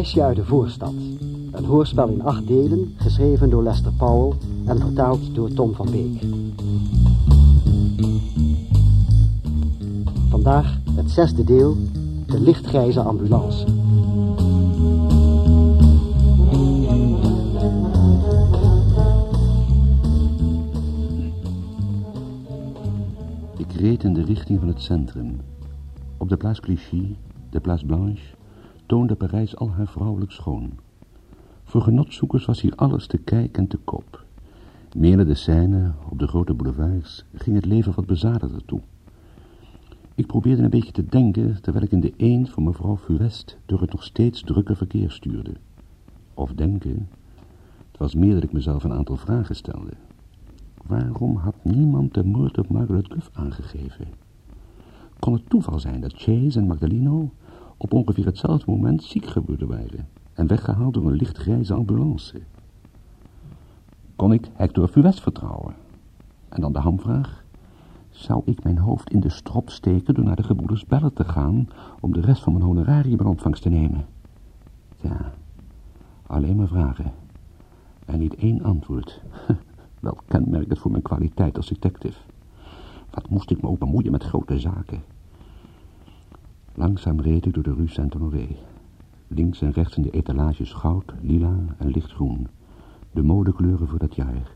Meisje uit de voorstad. Een hoorspel in acht delen, geschreven door Lester Powell en vertaald door Tom van Beek. Vandaag het zesde deel, de lichtgrijze ambulance. Ik reed in de richting van het centrum. Op de Place Clichy, de Place Blanche, toonde Parijs al haar vrouwelijk schoon. Voor genotzoekers was hier alles te kijk en te koop. Meer de Seine, op de grote boulevards, ging het leven wat bezadigder toe. Ik probeerde een beetje te denken, terwijl ik in de een van mevrouw Furest door het nog steeds drukke verkeer stuurde. Of denken, het was meer dat ik mezelf een aantal vragen stelde. Waarom had niemand de moord op Margaret Duff aangegeven? Kon het toeval zijn dat Chase en Magdaleno op ongeveer hetzelfde moment ziek geworden waren en weggehaald door een lichtgrijze ambulance? Kon ik Hector Fuest vertrouwen? En dan de hamvraag. Zou ik mijn hoofd in de strop steken door naar de gebroeders Bellen te gaan om de rest van mijn honorarium in ontvangst te nemen? Ja, alleen maar vragen. En niet één antwoord. Wel kenmerkend voor mijn kwaliteit als detective. Wat moest ik me ook bemoeien met grote zaken? Langzaam reed ik door de rue Saint-Honoré. Links en rechts in de etalages goud, lila en lichtgroen. De modekleuren voor dat jaar.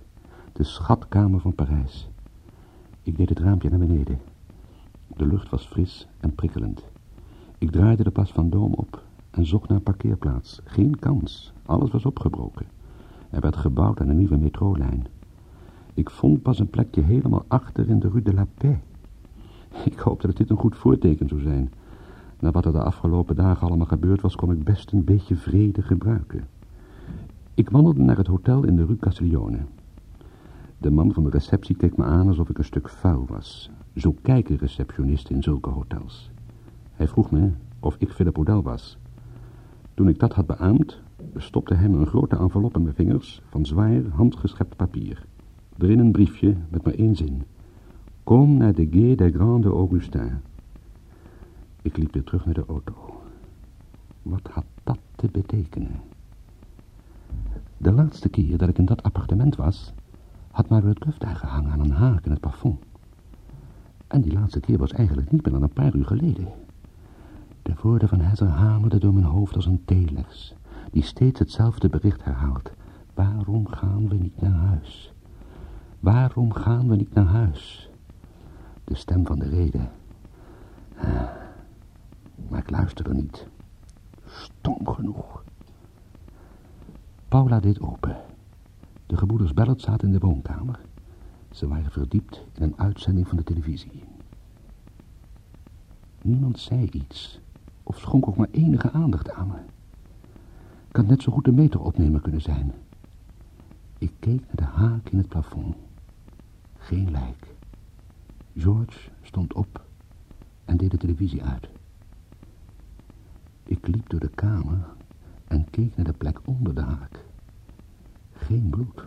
De schatkamer van Parijs. Ik deed het raampje naar beneden. De lucht was fris en prikkelend. Ik draaide de pas van Dome op en zocht naar een parkeerplaats. Geen kans. Alles was opgebroken. Er werd gebouwd aan een nieuwe metrolijn. Ik vond pas een plekje helemaal achter in de Rue de la Paix. Ik hoopte dat dit een goed voorteken zou zijn. Na wat er de afgelopen dagen allemaal gebeurd was, kon ik best een beetje vrede gebruiken. Ik wandelde naar het hotel in de Rue Castiglione. De man van de receptie keek me aan alsof ik een stuk vuil was. Zo kijken receptionisten in zulke hotels. Hij vroeg me of ik Philip O'Dell was. Toen ik dat had beaamd, stopte hij me een grote envelop in mijn vingers van zwaar handgeschept papier. Erin een briefje met maar één zin. Kom naar de Gué des Grandes Augustins. Ik liep weer terug naar de auto. Wat had dat te betekenen? De laatste keer dat ik in dat appartement was, had Margaret Duff daar gehangen aan een haak in het plafond. En die laatste keer was eigenlijk niet meer dan een paar uur geleden. De woorden van Heather hamerden door mijn hoofd als een telex, die steeds hetzelfde bericht herhaalt. Waarom gaan we niet naar huis? Waarom gaan we niet naar huis? De stem van de reden. Maar ik luisterde niet. Stom genoeg. Paula deed open. De gebroeders Bellet zaten in de woonkamer. Ze waren verdiept in een uitzending van de televisie. Niemand zei iets, of schonk ook maar enige aandacht aan me. Ik had net zo goed de meteropnemer kunnen zijn. Ik keek naar de haak in het plafond. Geen lijk. George stond op en deed de televisie uit. Ik liep door de kamer en keek naar de plek onder de haak. Geen bloed.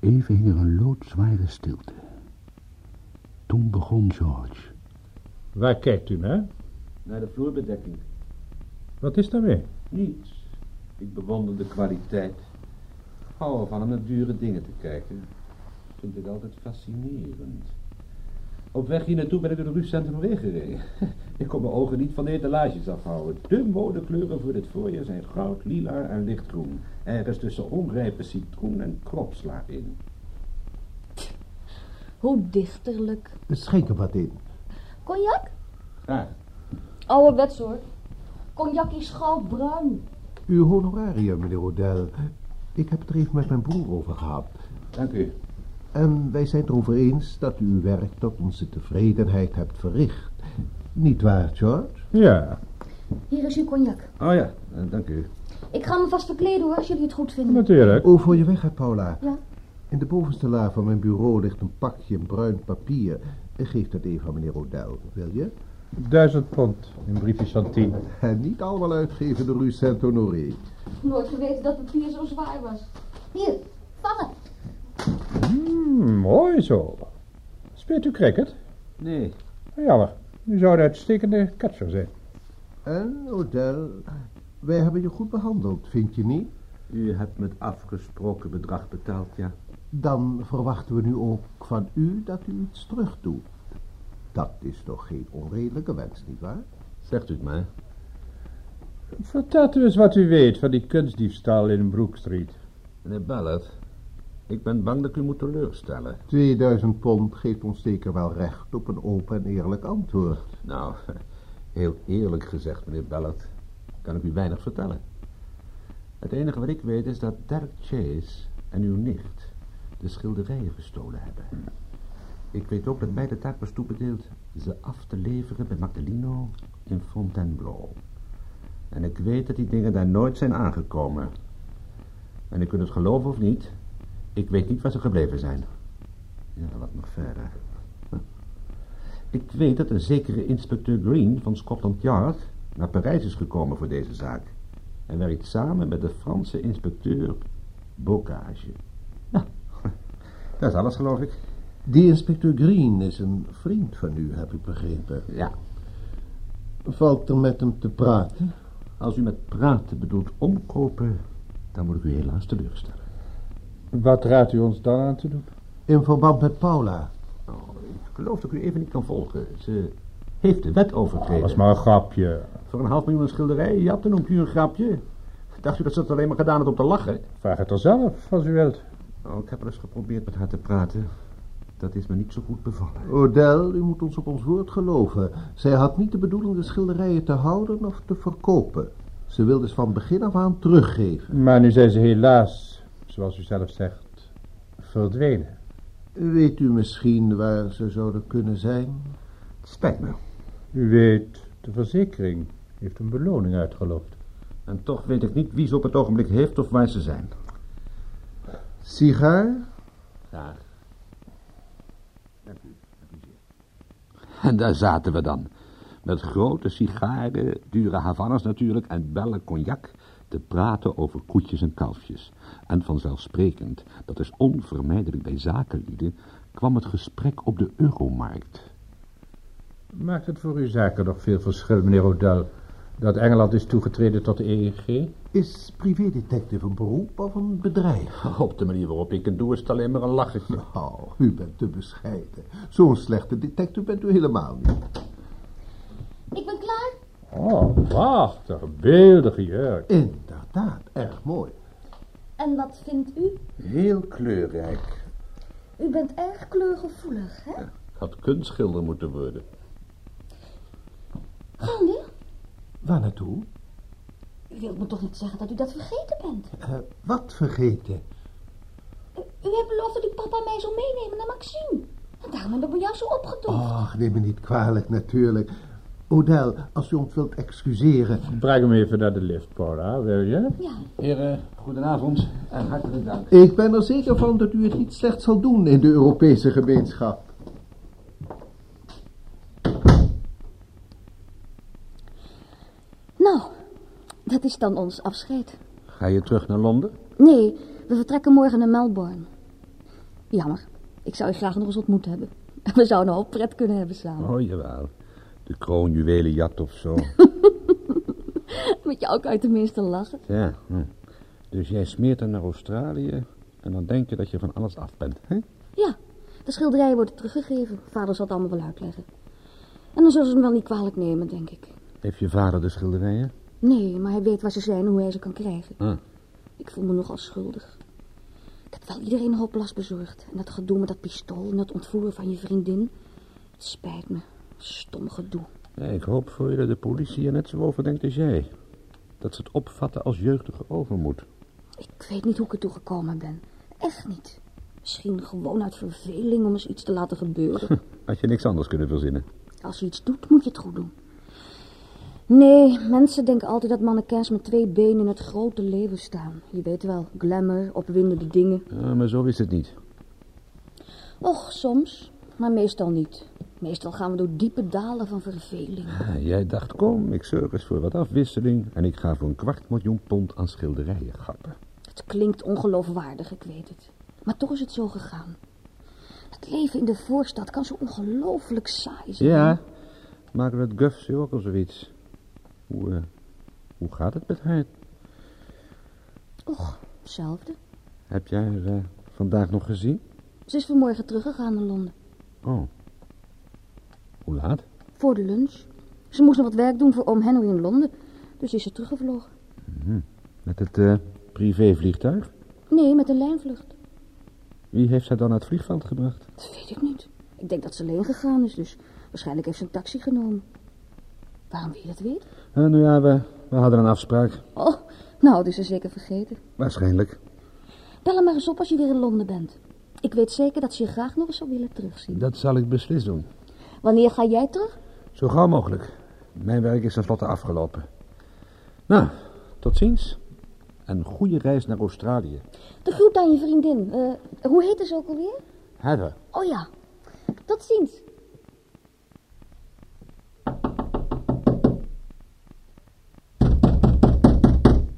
Even hing er een loodzware stilte. Toen begon George. Waar kijkt u naar? Naar de vloerbedekking. Wat is daarmee? Niets. Ik bewonder de kwaliteit. Hou ervan om naar dure dingen te kijken. Ik vind dit altijd fascinerend. Op weg hier naartoe ben ik door de Rue Saint-Honoré gereden. Ik kon mijn ogen niet van de etalages afhouden. De modekleuren voor dit voorjaar zijn goud, lila en lichtgroen. Ergens tussen onrijpe citroen en kropsla in. Hoe dichterlijk. Schenk er wat in. Cognac? Graag. Ouderwets hoor. Cognac is goudbruin. Uw honorarium, meneer Odell. Ik heb het er even met mijn broer over gehad. Dank u. En wij zijn het erover eens dat u uw werk tot onze tevredenheid hebt verricht. Niet waar, George? Ja, Hier is uw cognac. Oh ja, eh, dank u. Ik ga me vast verkleden hoor, als jullie het goed vinden. natuurlijk. Oh, voor je weg hebt, Paula. Ja. In de bovenste la van mijn bureau ligt een pakje bruin papier. Geef dat even aan meneer Odell, wil je? Duizend pond in briefjes van tien. En niet allemaal uitgeven de Rue Saint-Honoré. Nooit geweten dat papier zo zwaar was. Hier, vangen. Hmm, mooi zo. Speelt u cricket? Nee, Jammer, u zou een uitstekende catcher zijn. En, Odell, Wij hebben je goed behandeld, vind je niet? U hebt met afgesproken bedrag betaald, ja. Dan verwachten we nu ook van u dat u iets terug doet. Dat is toch geen onredelijke wens, nietwaar? Zegt u het maar. Vertelt u eens wat u weet van die kunstdiefstal in Brook Street. Meneer Ballard, ik ben bang dat ik u moet teleurstellen. 2000 pond geeft ons zeker wel recht op een open en eerlijk antwoord. Nou, heel eerlijk gezegd, meneer Ballard, kan ik u weinig vertellen. Het enige wat ik weet is dat Derek Chase en uw nicht de schilderijen gestolen hebben. Ik weet ook dat mij de taak was toebedeeld ze af te leveren bij Magdalino in Fontainebleau. En ik weet dat die dingen daar nooit zijn aangekomen. En u kunt het geloven of niet, ik weet niet waar ze gebleven zijn. Ja, wat nog verder. Ik weet dat een zekere inspecteur Green van Scotland Yard naar Parijs is gekomen voor deze zaak. En werkt samen met de Franse inspecteur Bocage. Ja, dat is alles geloof ik. Die inspecteur Green is een vriend van u, heb ik begrepen. Ja, Valt er met hem te praten? als u met praten bedoelt omkopen, dan moet ik u helaas teleurstellen. Wat raadt u ons dan aan te doen? In verband met Paula. Oh, ik geloof dat ik u even niet kan volgen. Ze heeft de wet overtreden. Dat was maar een grapje. Voor een half miljoen schilderijen jatten noemt u een grapje. Dacht u dat ze het alleen maar gedaan had om te lachen? Vraag het er zelf, als u wilt. Oh, ik heb wel eens geprobeerd met haar te praten. Dat is me niet zo goed bevallen. Odell, u moet ons op ons woord geloven. Zij had niet de bedoeling de schilderijen te houden of te verkopen. Ze wilde ze van begin af aan teruggeven. Maar nu zijn ze helaas, zoals u zelf zegt, verdwenen. Weet u misschien waar ze zouden kunnen zijn? Het spijt me. U weet, de verzekering heeft een beloning uitgeloofd. En toch weet ik niet wie ze op het ogenblik heeft of waar ze zijn. Sigaar? Graag. U. U. En daar zaten we dan. Met grote sigaren, dure Havanas natuurlijk en bellen cognac te praten over koetjes en kalfjes. En vanzelfsprekend, dat is onvermijdelijk bij zakenlieden, kwam het gesprek op de euromarkt. Maakt het voor uw zaken nog veel verschil, meneer Odell, dat Engeland is toegetreden tot de EEG? Is privédetective een beroep of een bedrijf? Op de manier waarop ik het doe is het alleen maar een lachetje. Oh, u bent te bescheiden. Zo'n slechte detective bent u helemaal niet. Ik. Oh, prachtig, beeldige jurk. Inderdaad, erg mooi. En wat vindt u? Heel kleurrijk. U bent erg kleurgevoelig, hè? Had kunstschilder moeten worden. Gaande? Waar naartoe? U wilt me toch niet zeggen dat u dat vergeten bent? Eh, wat vergeten? U, u heeft beloofd dat u papa mij zou meenemen naar Maxime. En daarom heb ik me jou zo opgedoemd. Och, neem me niet kwalijk, natuurlijk. Odell, als u ons wilt excuseren. Breng hem even naar de lift, Paula, wil je? Ja, Heren, goedenavond en hartelijk dank. Ik ben er zeker van dat u het niet slecht zal doen in de Europese gemeenschap. nou, dat is dan ons afscheid. Ga je terug naar Londen? Nee, we vertrekken morgen naar Melbourne. Jammer, ik zou je graag nog eens ontmoet hebben. We zouden een hoop pret kunnen hebben samen. Oh, jawel. De kroonjuwelenjat of zo. Met jou kan je tenminste lachen. ja. hm. Dus jij smeert hem naar Australië en dan denk je dat je van alles af bent, hè? Ja, de schilderijen worden teruggegeven. Vader zal het allemaal wel uitleggen. En dan zullen ze hem wel niet kwalijk nemen, denk ik. Heeft je vader de schilderijen? Nee, maar hij weet waar ze zijn en hoe hij ze kan krijgen. Ah. Ik voel me nogal schuldig. Ik heb wel iedereen een hoop last bezorgd. En dat gedoe met dat pistool en dat ontvoeren van je vriendin. Het spijt me. Stom gedoe. Ja, ik hoop voor je dat de politie er net zo over denkt als jij. Dat ze het opvatten als jeugdige overmoed. Ik weet niet hoe ik ertoe gekomen ben. Echt niet. Misschien gewoon uit verveling om eens iets te laten gebeuren. Had je niks anders kunnen verzinnen. Als je iets doet, moet je het goed doen. Nee, mensen denken altijd dat mannequins met twee benen in het grote leven staan. Je weet wel, glamour, opwindende dingen. Ja, maar zo is het niet. Och, soms, maar meestal niet. Meestal gaan we door diepe dalen van verveling. Ah, jij dacht, kom, ik zorg eens voor wat afwisseling... en ik ga voor een kwart miljoen pond aan schilderijen gappen. Het klinkt ongeloofwaardig, ik weet het. Maar toch is het zo gegaan. Het leven in de voorstad kan zo ongelooflijk saai zijn. Ja, Margaret Guff zei ook al zoiets. Hoe, eh, Hoe gaat het met haar? Och, hetzelfde. Heb jij haar eh, vandaag nog gezien? Ze is vanmorgen teruggegaan naar Londen. Oh. Hoe laat? Voor de lunch. Ze moest nog wat werk doen voor oom Henry in Londen. Dus is ze teruggevlogen. Met het eh, privévliegtuig? Nee, met een lijnvlucht. Wie heeft haar dan naar het vliegveld gebracht? Dat weet ik niet. Ik denk dat ze alleen gegaan is, dus waarschijnlijk heeft ze een taxi genomen. Waarom wil je dat weten? Eh, nou ja, we, we hadden een afspraak. Oh, nou, dus ze zeker vergeten. Waarschijnlijk. Bel hem maar eens op als je weer in Londen bent. Ik weet zeker dat ze je graag nog eens zou willen terugzien. Dat zal ik beslist doen. Wanneer ga jij terug? Zo gauw mogelijk. Mijn werk is tenslotte afgelopen. Nou, tot ziens. En goede reis naar Australië. De groet aan je vriendin. Eh, hoe heette ze ook alweer? Heather. Oh ja. Tot ziens.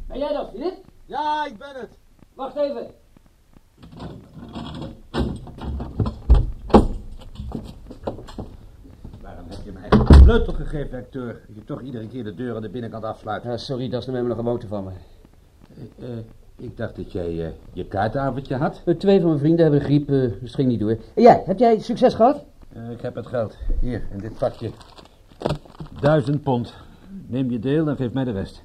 Ben jij dat, Filip? Ja, ik ben het. Wacht even. Waarom heb je mij een sleutel gegeven, acteur? Dat je toch iedere keer de deur aan de binnenkant afsluit. Ja, sorry, dat is nou nog een gewoonte van me. Eh, eh, ik dacht dat jij eh, je kaartavondje had. Twee van mijn vrienden hebben griep, eh, dus ging niet door. En jij, heb jij succes gehad? Eh, ik heb het geld. Hier, in dit vakje. Duizend pond. Neem je deel en geef mij de rest.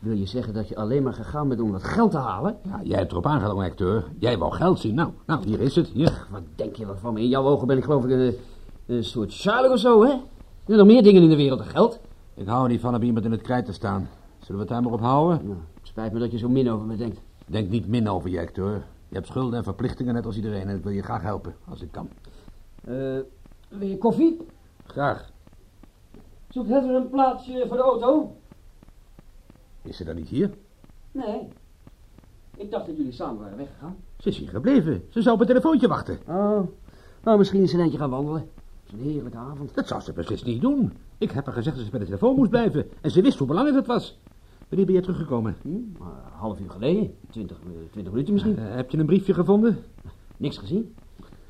Wil je zeggen dat je alleen maar gegaan bent om wat geld te halen? Ja, jij hebt erop aangedrongen, acteur. Jij wou geld zien. Nou, nou, hier is het. Hier. Wat denk je wat van me? In jouw ogen ben ik geloof ik een, een soort Sherlock of zo, hè? Er zijn nog meer dingen in de wereld dan geld. Ik hou er niet van om iemand in het krijt te staan. Zullen we het daar maar op houden? Nou, het spijt me dat je zo min over me denkt. Denk niet min over je, acteur. Je hebt schulden en verplichtingen net als iedereen en ik wil je graag helpen, als ik kan. Eh, wil je koffie? Graag. Zoekt Heather een plaatsje voor de auto? Is ze dan niet hier? Nee. Ik dacht dat jullie samen waren weggegaan. Ze is hier gebleven. Ze zou op een telefoontje wachten. Oh, nou misschien eens een eindje gaan wandelen. Het is een heerlijke avond. Dat zou ze beslist niet doen. Ik heb haar gezegd dat ze bij de telefoon moest blijven. En ze wist hoe belangrijk het was. Wanneer ben je teruggekomen? Hm, een half uur geleden. Twintig, eh, twintig minuten misschien. Eh, heb je een briefje gevonden? Niks gezien.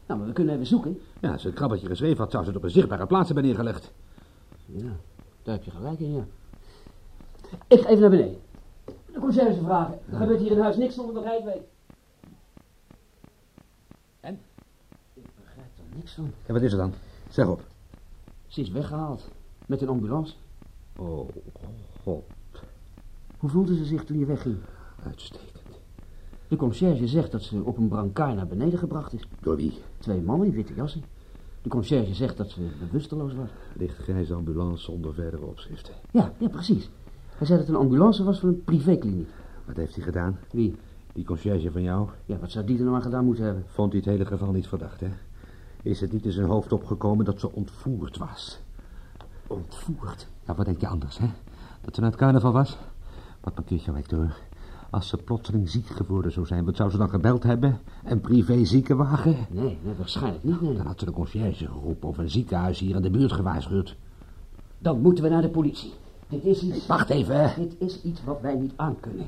Nou, maar we kunnen even zoeken. Ja, als ze het krabbeltje geschreven had, zou ze het op een zichtbare plaats hebben neergelegd. Ja, daar heb je gelijk in, ja. Ik ga even naar beneden. De conciërge vragen. Er gebeurt hier in huis niks zonder dat hij weet. En? Ik begrijp er niks van. En wat is er dan? Zeg op. Ze is weggehaald. Met een ambulance. Oh, god. Hoe voelde ze zich toen je wegging? Uitstekend. De conciërge zegt dat ze op een brancard naar beneden gebracht is. Door wie? Twee mannen in witte jassen. De conciërge zegt dat ze bewusteloos was. Lichtgrijze ambulance zonder verdere opschriften. Ja, ja, precies. Hij zei dat het een ambulance was van een privékliniek. Wat heeft hij gedaan? Wie? Die conciërge van jou? Ja, wat zou die er nou aan gedaan moeten hebben? Vond hij het hele geval niet verdacht, hè? Is het niet in zijn hoofd opgekomen dat ze ontvoerd was? Ontvoerd. Ja, wat denk je anders, hè? Dat ze naar het carnaval was? Wat mankeert jou, Hector? Als ze plotseling ziek geworden zou zijn, wat zou ze dan gebeld hebben? Een privé ziekenwagen? Nee, nee, waarschijnlijk niet, nee. Dan had ze de conciërge geroepen of een ziekenhuis hier in de buurt gewaarschuwd. Dan moeten we naar de politie. Dit is iets... Wacht even. Dit is iets wat wij niet aankunnen.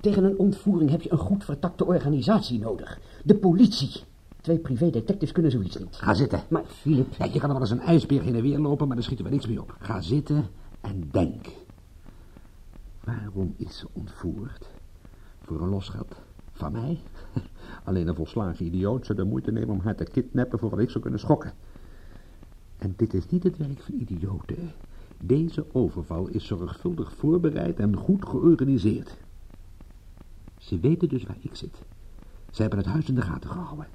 Tegen een ontvoering heb je een goed vertakte organisatie nodig. De politie. Twee privédetectives kunnen zoiets niet. Ga zitten. Maar, Philip... Ja, je kan er wel eens een ijsbeer heen en weer lopen, maar daar schieten we niks mee op. Ga zitten en denk. Waarom is ze ontvoerd? Voor een losgeld. Van mij? Alleen een volslagen idioot zou de moeite nemen om haar te kidnappen voor wat ik zou kunnen schokken. En dit is niet het werk van idioten. Deze overval is zorgvuldig voorbereid en goed georganiseerd. Ze weten dus waar ik zit. Ze hebben het huis in de gaten gehouden.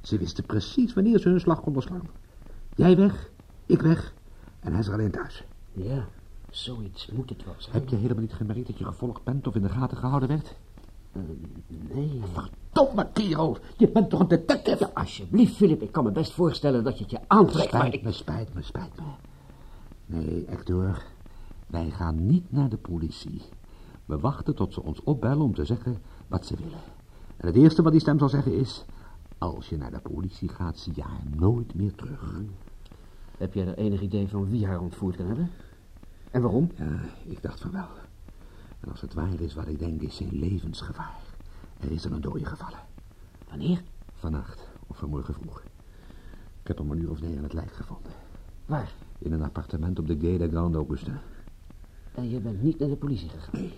Ze wisten precies wanneer ze hun slag konden slaan. Jij weg, ik weg en hij is er alleen thuis. Ja, zoiets moet het wel zijn. Heb je helemaal niet gemerkt dat je gevolgd bent of in de gaten gehouden werd? Eh, nee. Verdomme kerel, je bent toch een detective? Ja, alsjeblieft, Philip. Ik kan me best voorstellen dat je het je aantrekt, maar Spijt ik... me, spijt me, spijt me. Nee, Hector, wij gaan niet naar de politie. We wachten tot ze ons opbellen om te zeggen wat ze willen. En het eerste wat die stem zal zeggen is... Als je naar de politie gaat, zie je haar nooit meer terug. Heb jij er enig idee van wie haar ontvoerd kan hebben? En waarom? Ja, ik dacht van wel. En als het waar is wat ik denk, is ze in levensgevaar. Er is er een dode gevallen. Wanneer? Vannacht of vanmorgen vroeg. Ik heb om een uur of negen het lijk gevonden. Waar? In een appartement op de Gay de Grande Augusta. En je bent niet naar de politie gegaan.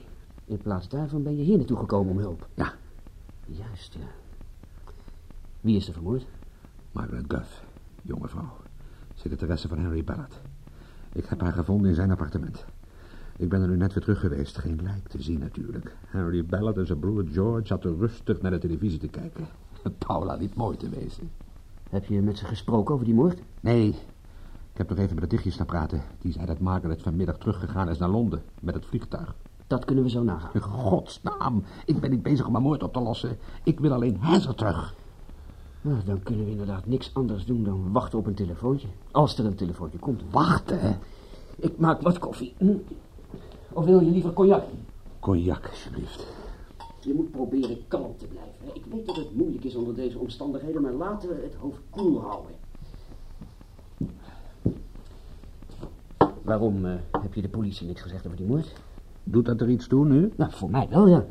In plaats daarvan ben je hier naartoe gekomen om hulp. Ja. Juist, ja. Wie is er vermoord? Margaret Guff, jonge vrouw. Secretaresse van Henry Ballard. Ik heb haar gevonden in zijn appartement. Ik ben er nu net weer terug geweest. Geen lijk te zien natuurlijk. Henry Ballard en zijn broer George zaten rustig naar de televisie te kijken. Paula liep mooi te wezen. Heb je met ze gesproken over die moord? Nee, ik heb nog even met de dichtjes te praten. Die zei dat Margaret vanmiddag teruggegaan is naar Londen met het vliegtuig. Dat kunnen we zo nagaan. In godsnaam, ik ben niet bezig om mijn moord op te lossen. Ik wil alleen Hazel terug. Nou, dan kunnen we inderdaad niks anders doen dan wachten op een telefoontje. Als er een telefoontje komt. Wachten? Ik maak wat koffie. Hm. Of wil je liever cognac? Cognac, alsjeblieft. Je moet proberen kalm te blijven. Ik weet dat het moeilijk is onder deze omstandigheden, maar laten we het hoofd koel houden. Waarom eh, heb je de politie niks gezegd over die moord? Doet dat er iets toe nu? Nou, voor mij wel, ja.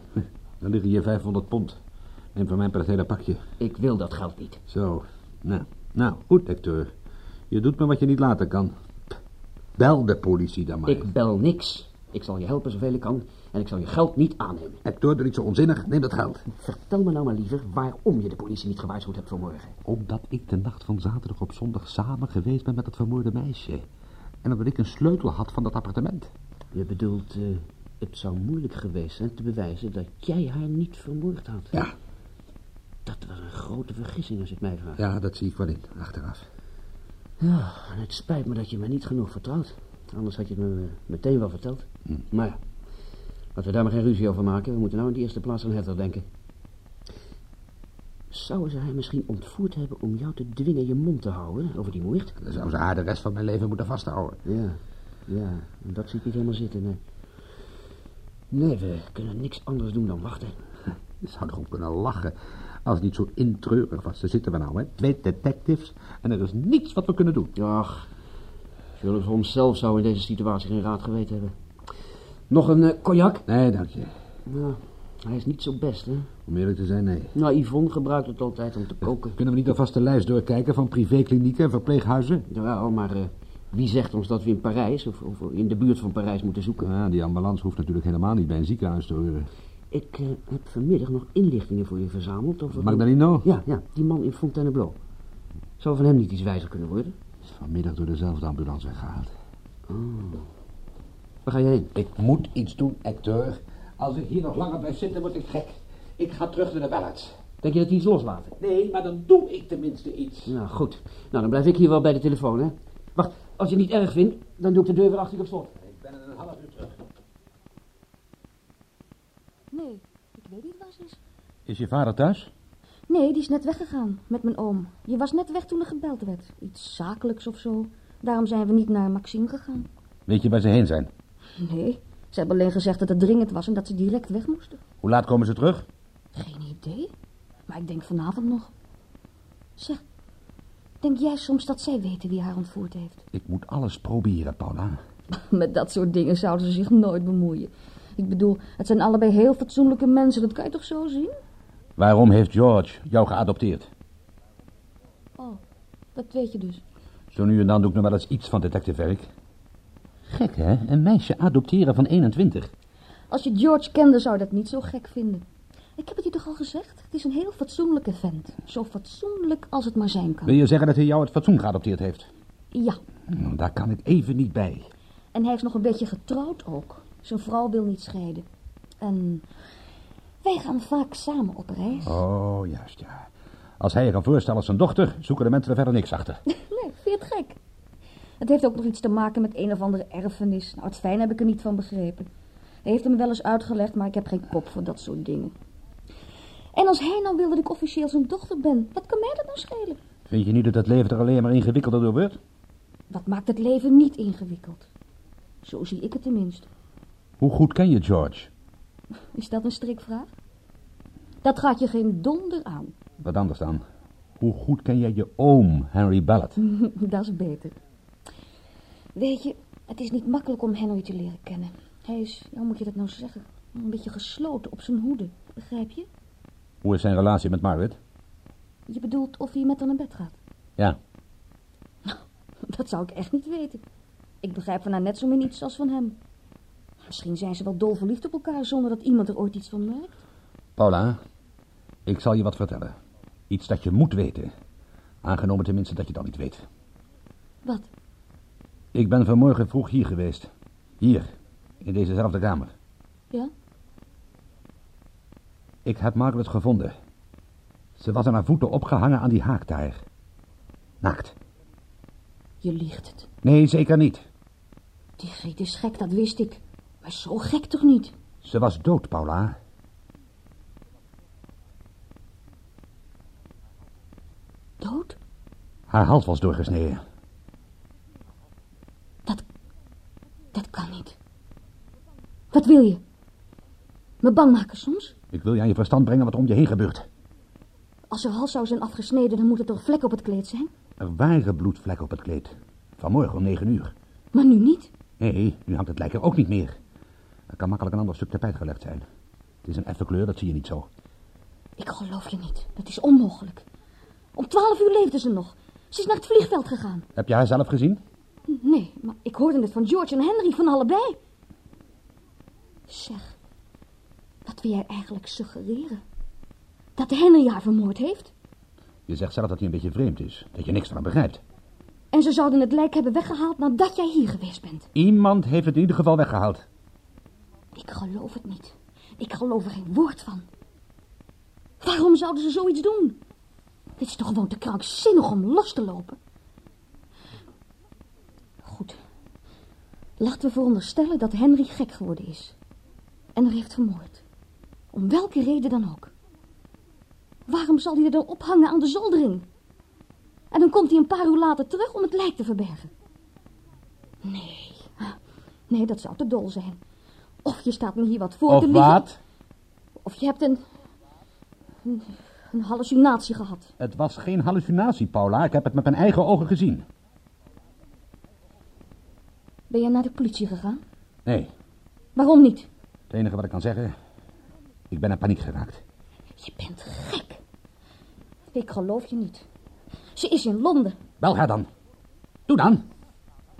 Dan liggen hier 500 pond. Neem van mij per het hele pakje. Ik wil dat geld niet. Zo, nou, nou, goed, Hector. Je doet me wat je niet laten kan. Bel de politie dan maar. Ik bel niks. Ik zal je helpen zoveel ik kan en ik zal je geld niet aannemen. Hector, doe niet zo onzinnig. Neem dat geld. Vertel me nou maar liever waarom je de politie niet gewaarschuwd hebt vanmorgen. Omdat ik de nacht van zaterdag op zondag samen geweest ben met het vermoorde meisje. En omdat ik een sleutel had van dat appartement. Je bedoelt, eh, het zou moeilijk geweest zijn te bewijzen dat jij haar niet vermoord had. Ja. Dat was een grote vergissing als ik mij vraag. Ja, dat zie ik wel in, achteraf. Ja, en het spijt me dat je me niet genoeg vertrouwt. Anders had je het me meteen wel verteld. Maar ja, laten we daar maar geen ruzie over maken. We moeten nou in de eerste plaats aan Heather denken. Zouden ze haar misschien ontvoerd hebben om jou te dwingen je mond te houden over die moord? Dan zou ze haar de rest van mijn leven moeten vasthouden. Ja, ja, en dat zie ik niet helemaal zitten, nee. Nee, we kunnen niks anders doen dan wachten. Je zou erop kunnen lachen als het niet zo intreurig was. Daar zitten we nou, hè. Twee detectives en er is niets wat we kunnen doen. Ach, Sherlock Holmes zelf zou in deze situatie geen raad geweten hebben. Nog een eh, cognac? Nee, dank je. Nou, hij is niet zo best, hè? Om eerlijk te zijn, nee. Nou, Yvonne gebruikt het altijd om te koken. Kunnen we niet alvast de lijst doorkijken van privéklinieken en verpleeghuizen? Jawel, maar eh, wie zegt ons dat we in Parijs of, of in de buurt van Parijs moeten zoeken? Ja, die ambulance hoeft natuurlijk helemaal niet bij een ziekenhuis te horen. Ik eh, heb vanmiddag nog inlichtingen voor je verzameld over... Magdaleno? Ja, ja, die man in Fontainebleau. Zou van hem niet iets wijzer kunnen worden? Is vanmiddag door dezelfde ambulance weggehaald. Waar ga je heen? Ik moet iets doen, Hector. Als ik hier nog langer blijf zitten, word ik gek. Ik ga terug naar de Ballards. Denk je dat hij iets loslaten? Nee, maar dan doe ik tenminste iets. Nou, goed. Nou, dan blijf ik hier wel bij de telefoon, hè? Wacht, als je het niet erg vindt, dan doe ik de deur weer achter je op slot. Ik ben in een half uur terug. Nee, ik weet niet waar ze is. Is je vader thuis? Nee, die is net weggegaan met mijn oom. Je was net weg toen er gebeld werd. Iets zakelijks of zo. Daarom zijn we niet naar Maxime gegaan. Weet je waar ze heen zijn? Nee, ze hebben alleen gezegd dat het dringend was en dat ze direct weg moesten. Hoe laat komen ze terug? Geen idee, maar ik denk vanavond nog. Zeg, denk jij soms dat zij weten wie haar ontvoerd heeft? Ik moet alles proberen, Paula. Met dat soort dingen zouden ze zich nooit bemoeien. Ik bedoel, het zijn allebei heel fatsoenlijke mensen, dat kan je toch zo zien? Waarom heeft George jou geadopteerd? Oh, dat weet je dus. Zo nu en dan doe ik nog wel eens iets van detectivewerk. Gek, hè? Een meisje adopteren van 21. Als je George kende, zou je dat niet zo gek vinden. Ik heb het je toch al gezegd? Het is een heel fatsoenlijke vent. Zo fatsoenlijk als het maar zijn kan. Wil je zeggen dat hij jou het fatsoen geadopteerd heeft? Ja, Nou, daar kan ik even niet bij. en hij is nog een beetje getrouwd ook. Zijn vrouw wil niet scheiden. En wij gaan vaak samen op reis. Oh, juist, ja. Als hij je kan voorstellen als zijn dochter, zoeken de mensen er verder niks achter. Nee, vind je het gek? Het heeft ook nog iets te maken met een of andere erfenis. Nou, het fijn heb ik er niet van begrepen. Hij heeft hem wel eens uitgelegd, maar ik heb geen kop voor dat soort dingen. En als hij nou wil dat ik officieel zijn dochter ben, wat kan mij dat nou schelen? Vind je niet dat het leven er alleen maar ingewikkelder door wordt? Dat maakt het leven niet ingewikkeld. Zo zie ik het tenminste. Hoe goed ken je George? Is dat een strikvraag? Dat gaat je geen donder aan. Wat anders dan. Hoe goed ken jij je oom, Henry Ballard? dat is beter. Weet je, het is niet makkelijk om Henry te leren kennen. Hij is, hoe moet je dat nou zeggen, een beetje gesloten op zijn hoede. Begrijp je? Hoe is zijn relatie met Margaret? Je bedoelt of hij met haar naar bed gaat? Ja. Dat zou ik echt niet weten. Ik begrijp van haar net zo min iets als van hem. Misschien zijn ze wel dol verliefd op elkaar zonder dat iemand er ooit iets van merkt. Paula, ik zal je wat vertellen. Iets dat je moet weten. Aangenomen tenminste dat je al niet weet. Wat? Ik ben vanmorgen vroeg hier geweest. Hier, in dezezelfde kamer. Ja? Ik heb Margaret gevonden. Ze was aan haar voeten opgehangen aan die haak daar. Naakt. Je liegt het. Nee, zeker niet. Die Griet is gek, dat wist ik. Maar zo gek toch niet? Ze was dood, Paula. Dood? Haar hals was doorgesneden. Dat... Dat kan niet. Wat wil je? Me bang maken soms? Ik wil je aan je verstand brengen wat er om je heen gebeurt. Als haar hals zou zijn afgesneden, dan moet er toch vlek op het kleed zijn? Er waren bloedvlekken op het kleed. Vanmorgen om negen uur. Maar nu niet. Nee, nu hangt het lijk er ook niet meer. Er kan makkelijk een ander stuk tapijt gelegd zijn. Het is een effe kleur, dat zie je niet zo. Ik geloof je niet. Dat is onmogelijk. Om twaalf uur leefde ze nog. Ze is naar het vliegveld gegaan. Heb je haar zelf gezien? Nee, maar ik hoorde het van George en Henry, van allebei. Zeg, wat wil jij eigenlijk suggereren? Dat Henry haar vermoord heeft? Je zegt zelf dat hij een beetje vreemd is. Dat je niks van begrijpt. En ze zouden het lijk hebben weggehaald nadat jij hier geweest bent. Iemand heeft het in ieder geval weggehaald. Ik geloof het niet. Ik geloof er geen woord van. Waarom zouden ze zoiets doen? Dit is toch gewoon te krankzinnig om los te lopen? Goed. Laten we veronderstellen dat Henry gek geworden is. En er heeft vermoord. Om welke reden dan ook. Waarom zal hij er dan ophangen aan de zoldering? En dan komt hij een paar uur later terug om het lijk te verbergen. Nee, nee, dat zou te dol zijn. Of je staat me hier wat voor Of te liegen. wat? Of je hebt een, een, een hallucinatie gehad. Het was geen hallucinatie, Paula. Ik heb het met mijn eigen ogen gezien. Ben je naar de politie gegaan? Nee, Waarom niet? het enige wat ik kan zeggen... Ik ben in paniek geraakt. Je bent gek. Ik geloof je niet. Ze is in Londen. Bel haar dan. Doe dan.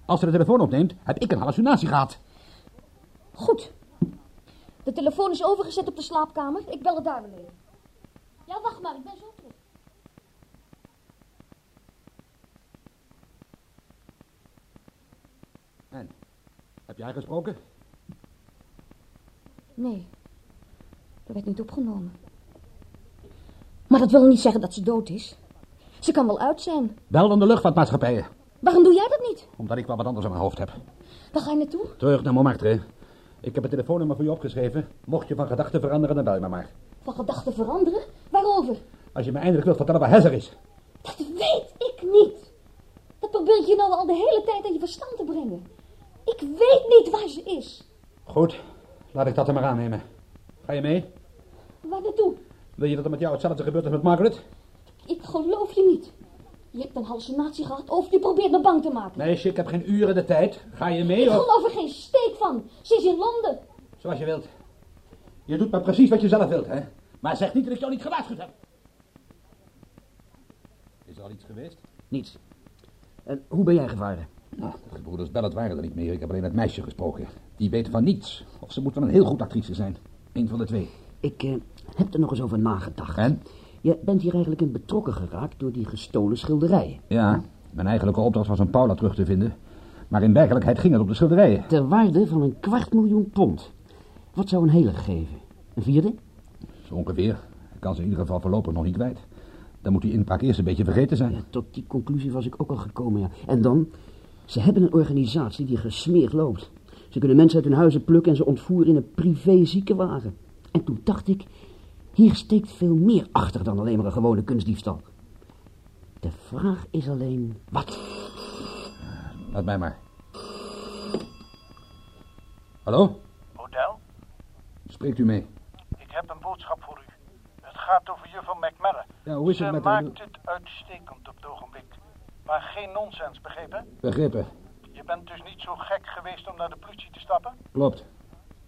Als ze de telefoon opneemt, heb ik een hallucinatie gehad. Goed. De telefoon is overgezet op de slaapkamer. Ik bel het daar beneden. Ja, wacht maar. Ik ben zo terug. En, heb jij gesproken? Nee. Dat werd niet opgenomen. Maar dat wil niet zeggen dat ze dood is. Ze kan wel uit zijn. Bel dan de luchtvaartmaatschappijen. Waarom doe jij dat niet? Omdat ik wel wat anders aan mijn hoofd heb. Waar ga je naartoe? Terug naar Montmartre. Ik heb het telefoonnummer voor je opgeschreven. Mocht je van gedachten veranderen, dan bel je me maar. Van gedachten veranderen? Waarover? Als je me eindelijk wilt vertellen waar Hezzer is. Dat weet ik niet. Dat probeer je nou al de hele tijd aan je verstand te brengen. Ik weet niet waar ze is. Goed, laat ik dat er maar aannemen. Ga je mee? Waar naartoe? Wil je dat er met jou hetzelfde gebeurt als met Margaret? Ik geloof je niet. Je hebt een hallucinatie gehad of je probeert me bang te maken. Meisje, ik heb geen uren de tijd. Ga je Ik mee of... geloof er geen steek van. Ze is in Londen. Zoals je wilt. Je doet maar precies wat je zelf wilt, hè? Maar zeg niet dat ik jou niet gewaarschuwd heb. Is er al iets geweest? Niets. En hoe ben jij gevaren? Nou, de gebroeders Bellet waren er niet meer. Ik heb alleen het meisje gesproken. Die weet van niets. Of ze moet wel een heel goed actrice zijn. Eén van de twee. Ik eh, heb er nog eens over nagedacht. En? Je bent hier eigenlijk in betrokken geraakt door die gestolen schilderijen. Ja, mijn eigenlijke opdracht was om Paula terug te vinden. Maar in werkelijkheid ging het om de schilderijen. Ter waarde van een kwart miljoen pond. Wat zou een hele geven? Een vierde? Zo ongeveer. Ik kan ze in ieder geval voorlopig nog niet kwijt. Dan moet die inbraak eerst een beetje vergeten zijn. Ja, tot die conclusie was ik ook al gekomen, ja. En dan, ze hebben een organisatie die gesmeerd loopt. Ze kunnen mensen uit hun huizen plukken en ze ontvoeren in een privé ziekenwagen. En toen dacht ik, hier steekt veel meer achter dan alleen maar een gewone kunstdiefstal. De vraag is alleen, wat? Laat mij maar. Hallo? Model, Spreekt u mee? ik heb een boodschap voor u. Het gaat over juffrouw McMillan. Ja, hoe is Ze het met maakt de... het uitstekend op het ogenblik. Maar geen nonsens, begrepen? Begrepen. Je bent dus niet zo gek geweest om naar de politie te stappen? Klopt.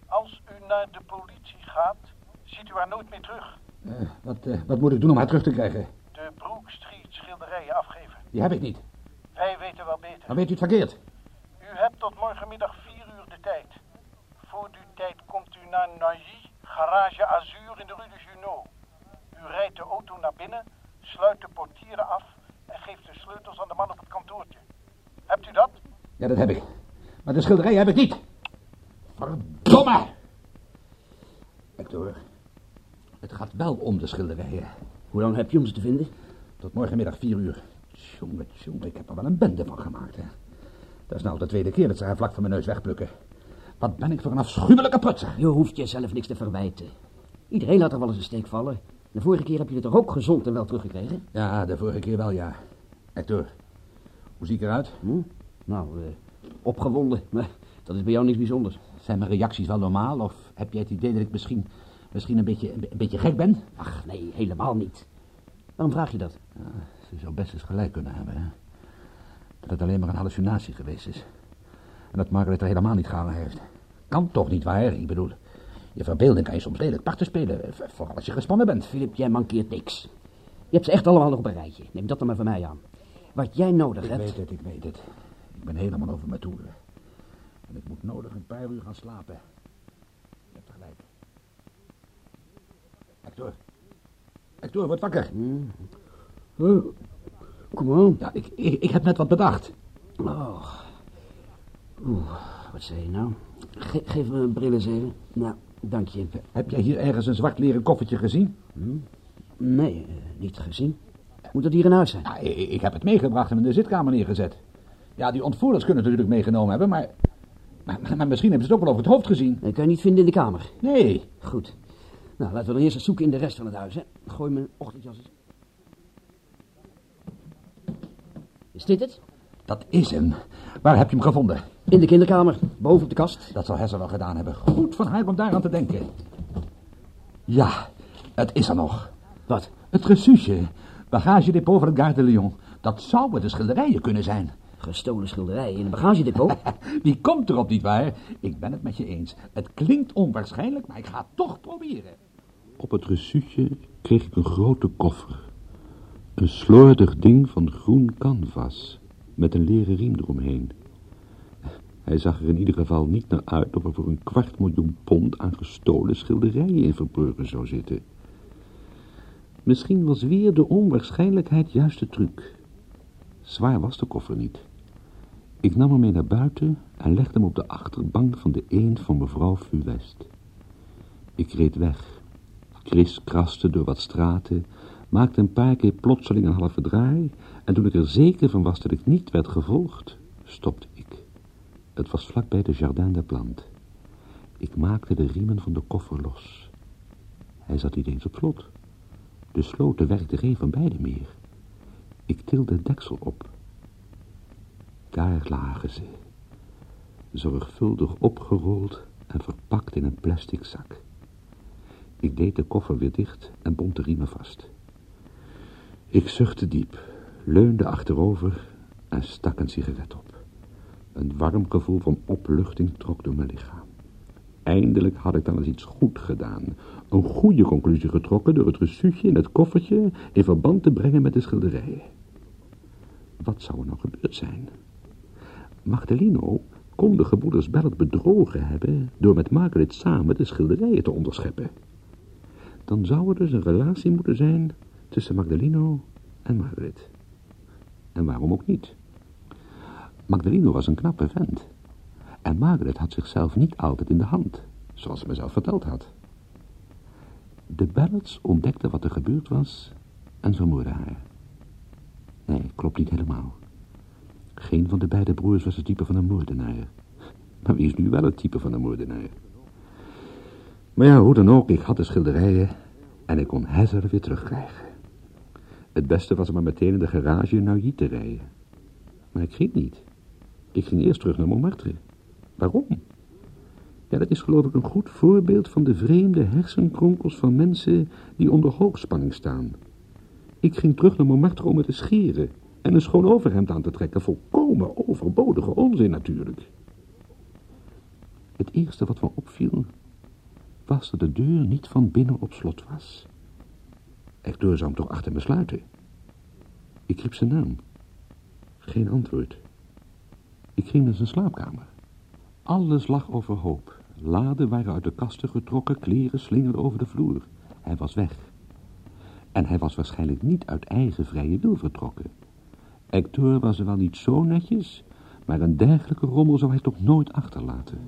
Als u naar de politie gaat, Ziet u haar nooit meer terug? Eh, wat, eh, wat moet ik doen om haar terug te krijgen? De Brook Street schilderijen afgeven. Die heb ik niet. Wij weten wel beter. Maar weet u het verkeerd. U hebt tot morgenmiddag vier uur de tijd. Voor die tijd komt u naar Nagy, garage Azur in de Rue de Junot. U rijdt de auto naar binnen, sluit de portieren af en geeft de sleutels aan de man op het kantoortje. Hebt u dat? Ja, dat heb ik. Maar de schilderij heb ik niet. Om de schilderijen. Hoe lang heb je om ze te vinden? Tot morgenmiddag vier uur. Jongen, jongen, ik heb er wel een bende van gemaakt, hè. Dat is nou de tweede keer dat ze haar vlak van mijn neus wegplukken. Wat ben ik voor een afschuwelijke prutser. Je hoeft jezelf niks te verwijten. Iedereen laat er wel eens een steek vallen. De vorige keer heb je het toch ook gezond en wel teruggekregen? Ja, de vorige keer wel, ja. Hector, hoe zie ik eruit? Hm? Nou, eh, opgewonden. Maar dat is bij jou niks bijzonders. Zijn mijn reacties wel normaal? Of heb jij het idee dat ik misschien, misschien een, beetje, een, beetje gek ben? Ach, nee, helemaal niet. Waarom vraag je dat? Ja, ze zou best eens gelijk kunnen hebben, hè. Dat het alleen maar een hallucinatie geweest is. En dat Margaret er helemaal niet gehangen heeft. Kan toch niet waar? Ik bedoel, je verbeelding kan je soms lelijk parten spelen. Vooral als je gespannen bent. Filip, jij mankeert niks. Je hebt ze echt allemaal nog op een rijtje. Neem dat dan maar van mij aan. Wat jij nodig Ik hebt... weet het, ik weet het. Ik ben helemaal over mijn toeren. En ik moet nodig een paar uur gaan slapen. Je hebt gelijk. Hector. Hector, word wakker. Oh, kom aan. Ja, ik, ik, ik heb net wat bedacht. Oh. Oeh, wat zei je nou? Ge- geef me een bril eens even. Nou, dank je. Heb jij hier ergens een zwart leren koffertje gezien? Nee, eh, niet gezien. Moet dat hier in huis zijn? Ja, ik, ik heb het meegebracht en in de zitkamer neergezet. Ja, die ontvoerders kunnen het natuurlijk meegenomen hebben, maar... Maar, maar- maar misschien hebben ze het ook wel over het hoofd gezien. Dat kan je niet vinden in de kamer. Nee. Goed. Nou, laten we dan eerst eens zoeken in de rest van het huis, hè. Gooi mijn ochtendjas eens. Is dit het? Dat is hem. Waar heb je hem gevonden? In de kinderkamer, boven op de kast. Dat zal Hesse wel gedaan hebben. Goed van haar om daaraan te denken. Ja, het is er nog. Wat? Het reçuutje. Bagagedepot van het Gare de Lyon. Dat zouden de schilderijen kunnen zijn. Gestolen schilderijen in een bagagedepot? Wie komt erop, nietwaar? Ik ben het met je eens. Het klinkt onwaarschijnlijk, maar ik ga het toch proberen. Op het reçuutje kreeg ik een grote koffer. Een slordig ding van groen canvas, met een leren riem eromheen. Hij zag er in ieder geval niet naar uit of er voor een kwart miljoen pond aan gestolen schilderijen in verborgen zou zitten. Misschien was weer de onwaarschijnlijkheid juist de truc. Zwaar was de koffer niet. Ik nam hem mee naar buiten en legde hem op de achterbank van de eend van mevrouw Fuwest. Ik reed weg. Chris kraste door wat straten, maakte een paar keer plotseling een halve draai, en toen ik er zeker van was dat ik niet werd gevolgd, stopte ik. Het was vlakbij de Jardin des Plantes. Ik maakte de riemen van de koffer los. Hij zat niet eens op slot. De sloten werkte geen van beide meer. Ik tilde het deksel op. Daar lagen ze, zorgvuldig opgerold en verpakt in een plastic zak. Ik deed de koffer weer dicht en bond de riemen vast. Ik zuchtte diep, leunde achterover en stak een sigaret op. Een warm gevoel van opluchting trok door mijn lichaam. Eindelijk had ik dan eens iets goed gedaan. Een goede conclusie getrokken door het reçuutje in het koffertje in verband te brengen met de schilderijen. Wat zou er nou gebeurd zijn? Magdaleno kon de gebroeders Bellet bedrogen hebben door met Margaret samen de schilderijen te onderscheppen. Dan zou er dus een relatie moeten zijn tussen Magdaleno en Margaret. En waarom ook niet? Magdaleno was een knappe vent. En Margaret had zichzelf niet altijd in de hand, zoals ze mezelf verteld had. De Ballets ontdekten wat er gebeurd was en vermoorden haar. Nee, klopt niet helemaal. Geen van de beide broers was het type van een moordenaar. Maar wie is nu wel het type van een moordenaar? Maar ja, hoe dan ook, ik had de schilderijen en ik kon Heather weer terugkrijgen. Het beste was om maar meteen in de garage naar Nauilly te rijden. Maar ik ging niet. Ik ging eerst terug naar Montmartre. Waarom? Ja, dat is geloof ik een goed voorbeeld van de vreemde hersenkronkels van mensen die onder hoogspanning staan. Ik ging terug naar Montmartre om me te scheren en een schoon overhemd aan te trekken. Volkomen overbodige onzin natuurlijk. Het eerste wat me opviel dat de deur niet van binnen op slot was. Hector zou hem toch achter me sluiten. Ik riep zijn naam. Geen antwoord. Ik ging naar zijn slaapkamer. Alles lag overhoop. Laden waren uit de kasten getrokken, kleren slingerden over de vloer. Hij was weg. En hij was waarschijnlijk niet uit eigen vrije wil vertrokken. Hector was er wel niet zo netjes, maar een dergelijke rommel zou hij toch nooit achterlaten.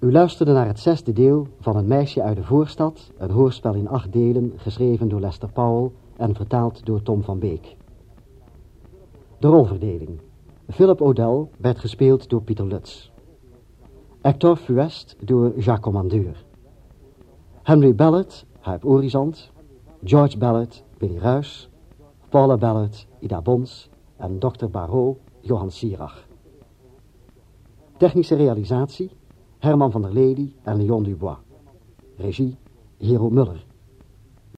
U luisterde naar het zesde deel van Een meisje uit de voorstad, een hoorspel in acht delen, geschreven door Lester Powell en vertaald door Tom van Beek. De rolverdeling. Philip O'Dell werd gespeeld door Pieter Lutz. Hector Fuest door Jacques Commandeur. Henry Ballard, Huip Orizant. George Ballard, Willy Ruys. Paula Ballard, Ida Bons. En Dr. Barrault, Johan Sierach. Technische realisatie, Herman van der Lely en Leon Dubois. Regie, Hero Muller.